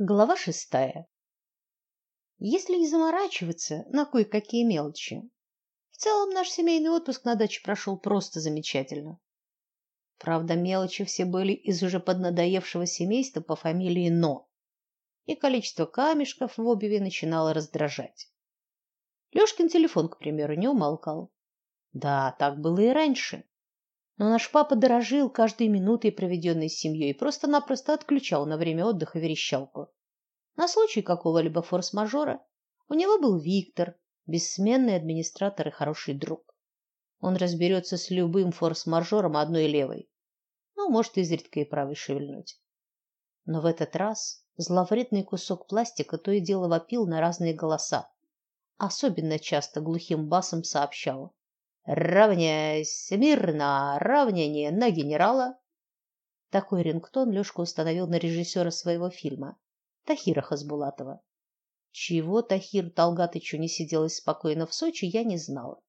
Глава шестая. Если не заморачиваться на кое-какие мелочи, в целом наш семейный отпуск на даче прошел просто замечательно. Правда, мелочи все были из уже поднадоевшего семейства по фамилии Но, и количество камешков в обуви начинало раздражать. Лёшкин телефон, к примеру, не умолкал. Да, так было и раньше. Но наш папа дорожил каждой минутой, проведенной с семьей, просто-напросто отключал на время отдыха верещалку. На случай какого-либо форс-мажора у него был Виктор, бессменный администратор и хороший друг. Он разберется с любым форс-мажором одной левой. Ну, может, изредка и правой шевельнуть. Но в этот раз зловредный кусок пластика то и дело вопил на разные голоса. Особенно часто глухим басом сообщал: Равняйся мирно, равнение на генерала. Такой рингтон Лёшка установил на режиссера своего фильма Тахира Хасбулатова. Чего Тахир Талгатычу не сиделось спокойно в Сочи, я не знала.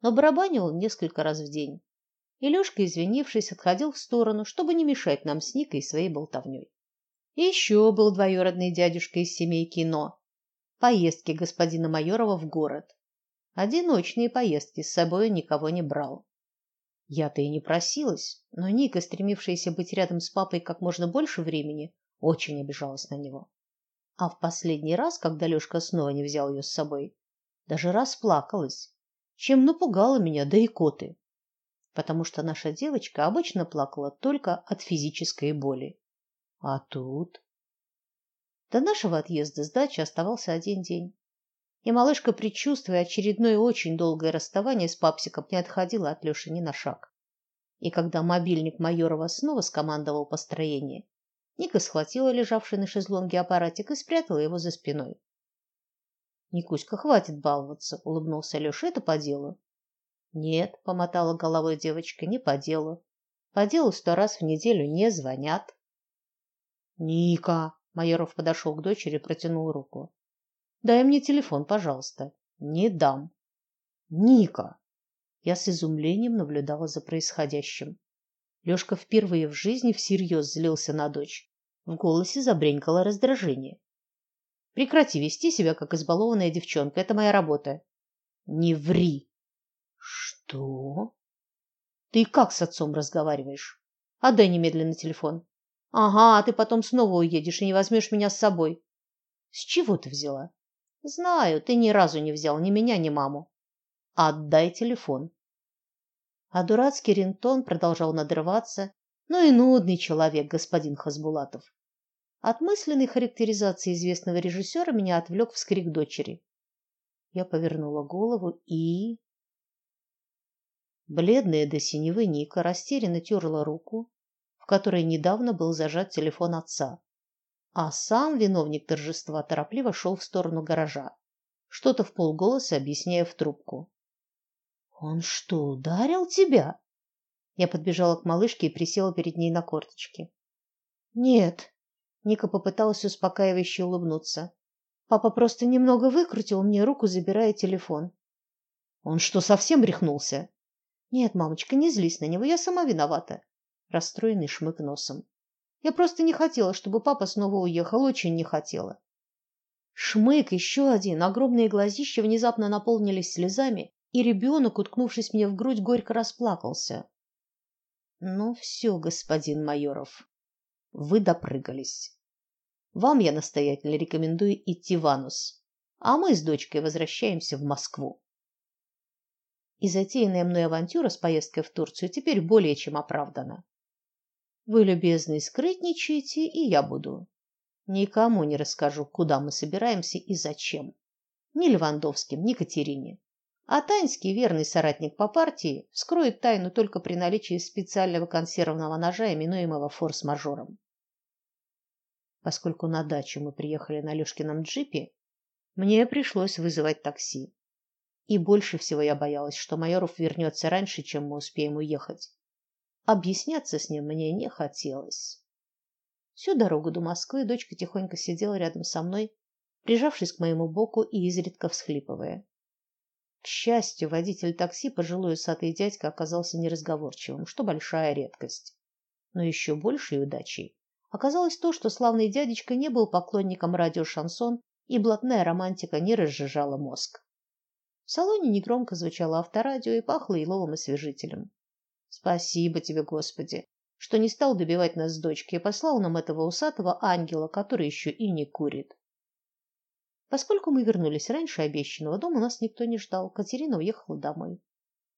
Но барабанил несколько раз в день. И Лёшка, извинившись, отходил в сторону, чтобы не мешать нам с Никой своей болтовнёй. И еще был двоюродный дядюшка из семейки Но. Поездки господина Майорова в город. Одиночные поездки с собой никого не брал. Я-то и не просилась, но Ника, стремившаяся быть рядом с папой как можно больше времени, очень обижалась на него. А в последний раз, когда Лёшка снова не взял ее с собой, даже расплакалась, чем напугала меня да и коты. Потому что наша девочка обычно плакала только от физической боли. А тут до нашего отъезда с дачи оставался один день и малышка, предчувствуя очередное очень долгое расставание с папсиком, не отходила от Лёши ни на шаг. И когда мобильник Майорова снова скомандовал построение, Ника схватила лежавший на шезлонге аппаратик и спрятала его за спиной. Никуська, хватит баловаться, улыбнулся Лёша. Это по делу. Нет, помотала головой девочка, не по делу. По делу сто раз в неделю не звонят. Ника, Майоров подошел к дочери, протянул руку. Дай мне телефон, пожалуйста. Не дам. Ника. Я с изумлением наблюдала за происходящим. Лёшка впервые в жизни всерьез злился на дочь. В голосе забренькало раздражение. Прекрати вести себя как избалованная девчонка. Это моя работа. Не ври. Что? Ты как с отцом разговариваешь? Отдай немедленно телефон. Ага, а ты потом снова уедешь и не возьмешь меня с собой. С чего ты взяла? Знаю, ты ни разу не взял ни меня, ни маму. Отдай телефон. А дурацкий рингтон продолжал надрываться. Ну и нудный человек, господин Хазбулатов. От мысленной характеризации известного режиссера меня отвлек вскрик дочери. Я повернула голову и бледная до синевы Ника растерянно терла руку, в которой недавно был зажат телефон отца а сам виновник торжества торопливо шел в сторону гаража, что-то в полголоса объясняя в трубку. Он что, ударил тебя? Я подбежала к малышке и присела перед ней на корточки. Нет, Ника попыталась успокаивающе улыбнуться. Папа просто немного выкрутил мне руку, забирая телефон. Он что, совсем рехнулся? Нет, мамочка, не злись на него, я сама виновата. Расстроенный шмык носом. Я просто не хотела, чтобы папа снова уехал, очень не хотела. Шмык, еще один, огромные глазища внезапно наполнились слезами, и ребенок, уткнувшись мне в грудь, горько расплакался. Ну все, господин Майоров, вы допрыгались. Вам я настоятельно рекомендую идти в Анус, а мы с дочкой возвращаемся в Москву. И затеянная мной авантюра с поездкой в Турцию теперь более чем оправдана. Вы, любезный, скрытничаете, и я буду. Никому не расскажу, куда мы собираемся и зачем. Ни Левандовским, ни Катерине. А Таньский, верный соратник по партии, вскроет тайну только при наличии специального консервного ножа, именуемого форс-мажором. Поскольку на дачу мы приехали на Лёшкином джипе, мне пришлось вызывать такси. И больше всего я боялась, что Майоров вернется раньше, чем мы успеем уехать. Объясняться с ним мне не хотелось. Всю дорогу до Москвы дочка тихонько сидела рядом со мной, прижавшись к моему боку и изредка всхлипывая. К счастью, водитель такси, пожилой усатый дядька, оказался неразговорчивым, что большая редкость. Но еще большей удачей оказалось то, что славный дядечка не был поклонником радиошансон, и блатная романтика не разжижала мозг. В салоне негромко звучало авторадио и пахло еловым освежителем. Спасибо тебе, Господи, что не стал добивать нас с дочкой и послал нам этого усатого ангела, который еще и не курит. Поскольку мы вернулись раньше обещанного, дома нас никто не ждал. Катерина уехала домой.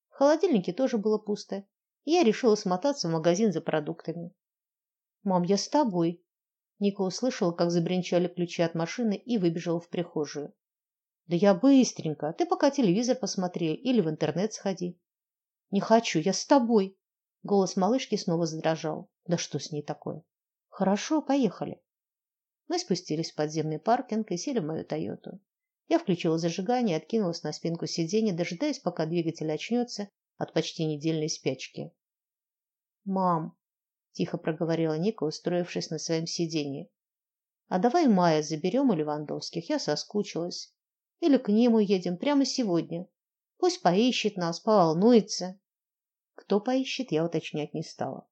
В холодильнике тоже было пусто, я решила смотаться в магазин за продуктами. Мам, я с тобой. Ника услышала, как забринчали ключи от машины и выбежала в прихожую. Да я быстренько. Ты пока телевизор посмотри или в интернет сходи. Не хочу, я с тобой. Голос малышки снова задрожал. Да что с ней такое? Хорошо, поехали. Мы спустились в подземный паркинг и сели в мою Тойоту. Я включила зажигание и откинулась на спинку сиденья, дожидаясь, пока двигатель очнется от почти недельной спячки. "Мам", тихо проговорила Ника, устроившись на своем сиденье. "А давай Майя заберем у Левандовских, я соскучилась. Или к ним уедем прямо сегодня. Пусть поищет нас, поволнуется". Кто поищет, я уточнять не стала.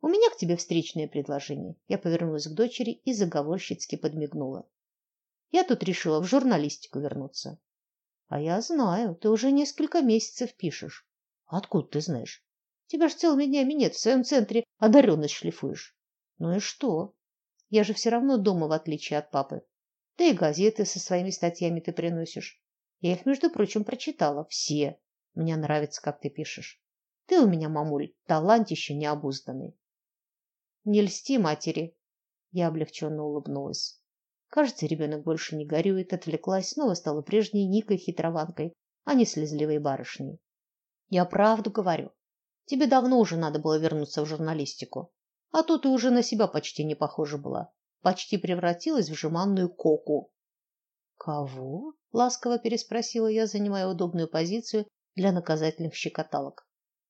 У меня к тебе встречное предложение. Я повернулась к дочери и заговорщицки подмигнула. Я тут решила в журналистику вернуться. А я знаю, ты уже несколько месяцев пишешь. Откуда ты знаешь? Тебя ж целыми днями нет, в своем центре одаренность шлифуешь. Ну и что? Я же все равно дома, в отличие от папы. Да и газеты со своими статьями ты приносишь. Я их, между прочим, прочитала все. Мне нравится, как ты пишешь. Ты у меня, мамуль, талантище необузданный. Не льсти матери. Я облегченно улыбнулась. Кажется, ребенок больше не горюет, отвлеклась, снова стала прежней Никой хитрованкой, а не слезливой барышней. Я правду говорю. Тебе давно уже надо было вернуться в журналистику. А то ты уже на себя почти не похожа была. Почти превратилась в жеманную коку. Кого? ласково переспросила я, занимая удобную позицию для наказательных щекоталок.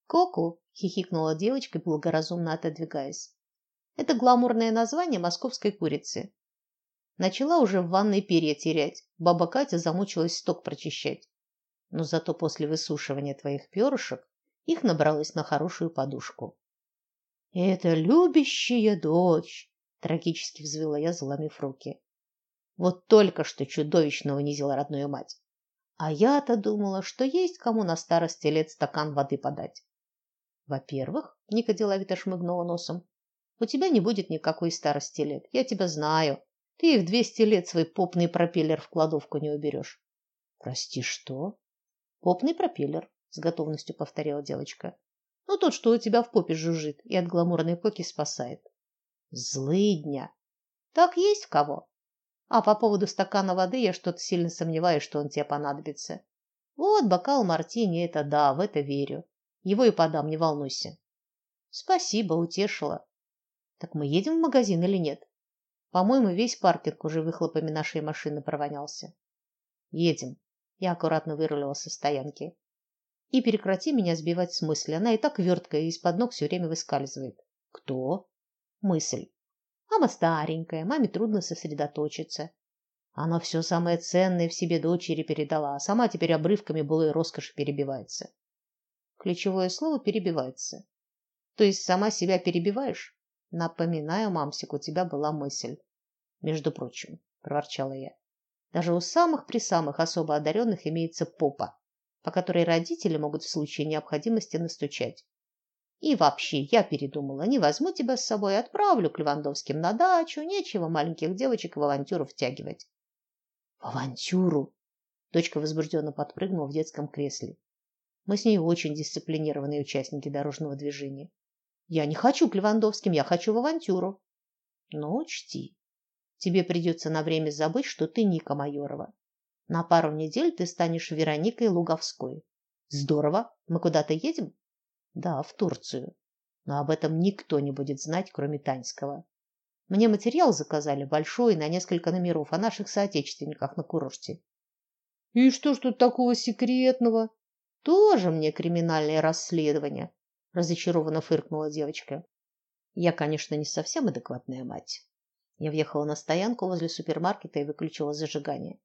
Коку, хихикнула девочка, благоразумно отодвигаясь. Это гламурное название московской курицы. Начала уже в ванной перья терять. Баба Катя замучилась сток прочищать. Но зато после высушивания твоих перышек их набралось на хорошую подушку. Это любящая дочь, трагически взвыла я, заломив руки. Вот только что чудовищно унизила родную мать. А я-то думала, что есть кому на старости лет стакан воды подать. Во-первых, Ника деловито шмыгнула носом. У тебя не будет никакой старости лет. Я тебя знаю. Ты их двести лет свой попный пропеллер в кладовку не уберешь. Прости, что? Попный пропеллер, с готовностью повторила девочка. Ну тот, что у тебя в попе жужжит и от гламурной поки спасает. Злыдня. Так есть в кого? А по поводу стакана воды я что-то сильно сомневаюсь, что он тебе понадобится. Вот бокал мартини это да, в это верю. Его и подам, не волнуйся. Спасибо, утешила. Так мы едем в магазин или нет? По-моему, весь паркинг уже выхлопами нашей машины провонялся. Едем. Я аккуратно вырулила со стоянки. И прекрати меня сбивать с мысли. Она и так верткая и из-под ног все время выскальзывает. Кто? Мысль. Мама старенькая, маме трудно сосредоточиться. Она все самое ценное в себе дочери передала, а сама теперь обрывками былой роскоши перебивается. Ключевое слово перебивается. То есть сама себя перебиваешь? Напоминаю, мамсик, у тебя была мысль. Между прочим, проворчала я. Даже у самых при самых особо одаренных имеется попа, по которой родители могут в случае необходимости настучать. И вообще, я передумала, не возьму тебя с собой, отправлю к Левандовским на дачу, нечего маленьких девочек в авантюру втягивать. В авантюру? Дочка возбужденно подпрыгнула в детском кресле. Мы с ней очень дисциплинированные участники дорожного движения. Я не хочу к Левандовским, я хочу в авантюру. Но учти, тебе придется на время забыть, что ты Ника Майорова. На пару недель ты станешь Вероникой Луговской. Здорово. Мы куда-то едем? Да, в Турцию. Но об этом никто не будет знать, кроме Таньского. Мне материал заказали большой на несколько номеров о наших соотечественниках на курорте. И что ж тут такого секретного? Тоже мне криминальное расследование разочарованно фыркнула девочка. Я, конечно, не совсем адекватная мать. Я въехала на стоянку возле супермаркета и выключила зажигание.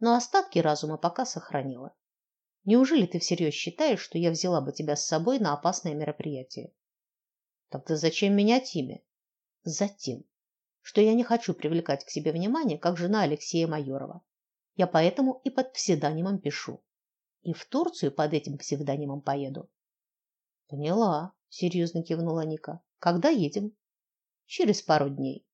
Но остатки разума пока сохранила. Неужели ты всерьез считаешь, что я взяла бы тебя с собой на опасное мероприятие? Тогда зачем менять имя? Затем, что я не хочу привлекать к себе внимание, как жена Алексея Майорова. Я поэтому и под псевдонимом пишу. И в Турцию под этим псевдонимом поеду. Поняла, серьезно кивнула Ника. Когда едем? Через пару дней.